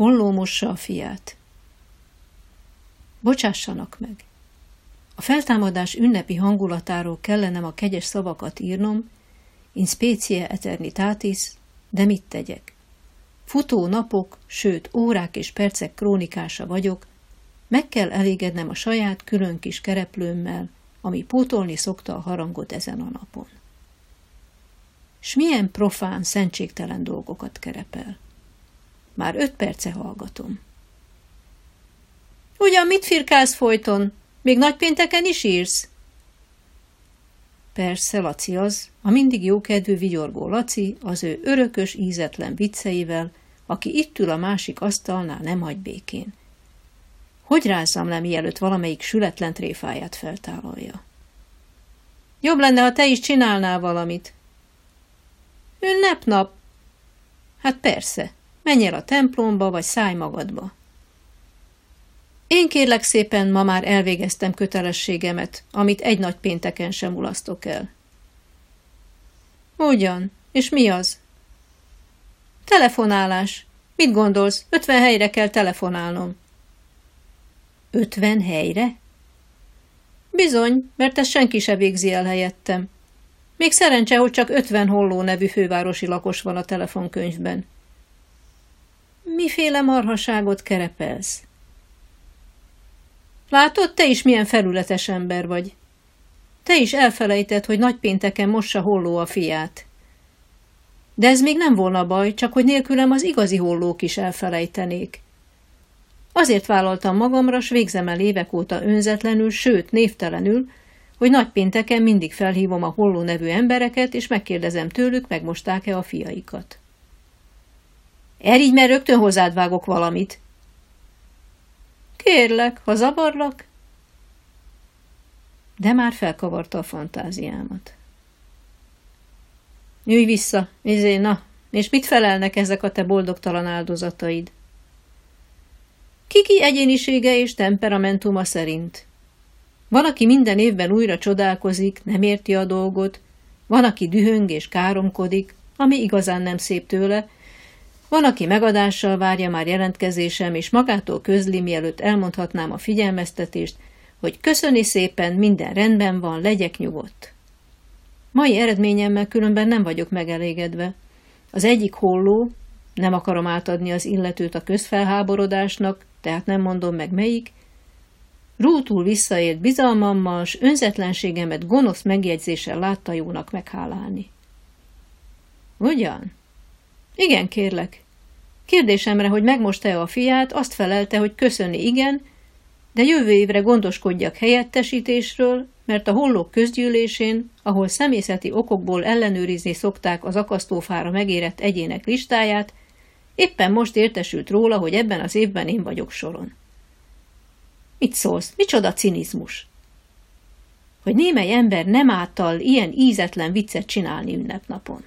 Holló mossa a fiát. Bocsássanak meg. A feltámadás ünnepi hangulatáról kellenem a kegyes szavakat írnom, in specie eternitatis, de mit tegyek? Futó napok, sőt órák és percek krónikása vagyok, meg kell elégednem a saját külön kis kereplőmmel, ami pótolni szokta a harangot ezen a napon. S milyen profán, szentségtelen dolgokat kerepel. Már öt perce hallgatom. Ugyan mit firkálsz folyton? Még nagypénteken is írsz? Persze, Laci az, a mindig jókedvű vigyorgó Laci, az ő örökös, ízetlen vicceivel, aki itt ül a másik asztalnál, nem hagy békén. Hogy rázzam le, mielőtt valamelyik sületlen tréfáját feltálalja? Jobb lenne, ha te is csinálnál valamit. Ünnepnap? Hát persze, menj el a templomba, vagy szállj magadba. Én kérlek szépen, ma már elvégeztem kötelességemet, amit egy nagy pénteken sem mulasztok el. Ugyan, és mi az? Telefonálás. Mit gondolsz? Ötven helyre kell telefonálnom. Ötven helyre? Bizony, mert ezt senki se végzi el helyettem. Még szerencse, hogy csak ötven holló nevű fővárosi lakos van a telefonkönyvben. Miféle marhaságot kerepelsz? Látod, te is milyen felületes ember vagy. Te is elfelejtett, hogy nagypénteken mossa holló a fiát. De ez még nem volna baj, csak hogy nélkülem az igazi hollók is elfelejtenék. Azért vállaltam magamra, s végzem el évek óta önzetlenül, sőt névtelenül, hogy nagypénteken mindig felhívom a holló nevű embereket, és megkérdezem tőlük, megmosták-e a fiaikat. Erigy, mert rögtön hozzád vágok valamit. Kérlek, ha zavarlak? De már felkavarta a fantáziámat. Ülj vissza, izé, na, és mit felelnek ezek a te boldogtalan áldozataid? Kiki egyénisége és temperamentuma szerint. Van, aki minden évben újra csodálkozik, nem érti a dolgot, van, aki dühöng és káromkodik, ami igazán nem szép tőle, van, aki megadással várja már jelentkezésem, és magától közli, mielőtt elmondhatnám a figyelmeztetést, hogy köszöni szépen, minden rendben van, legyek nyugodt. Mai eredményemmel különben nem vagyok megelégedve. Az egyik holló, nem akarom átadni az illetőt a közfelháborodásnak, tehát nem mondom meg melyik, rútul visszaért bizalmammal, s önzetlenségemet gonosz megjegyzéssel látta jónak meghálálni. Ugyan? Igen, kérlek. Kérdésemre, hogy megmosta-e a fiát, azt felelte, hogy köszöni igen, de jövő évre gondoskodjak helyettesítésről, mert a hollók közgyűlésén, ahol személyzeti okokból ellenőrizni szokták az akasztófára megérett egyének listáját, éppen most értesült róla, hogy ebben az évben én vagyok soron. Mit szólsz? Micsoda cinizmus? Hogy némely ember nem által ilyen ízetlen viccet csinálni ünnepnapon.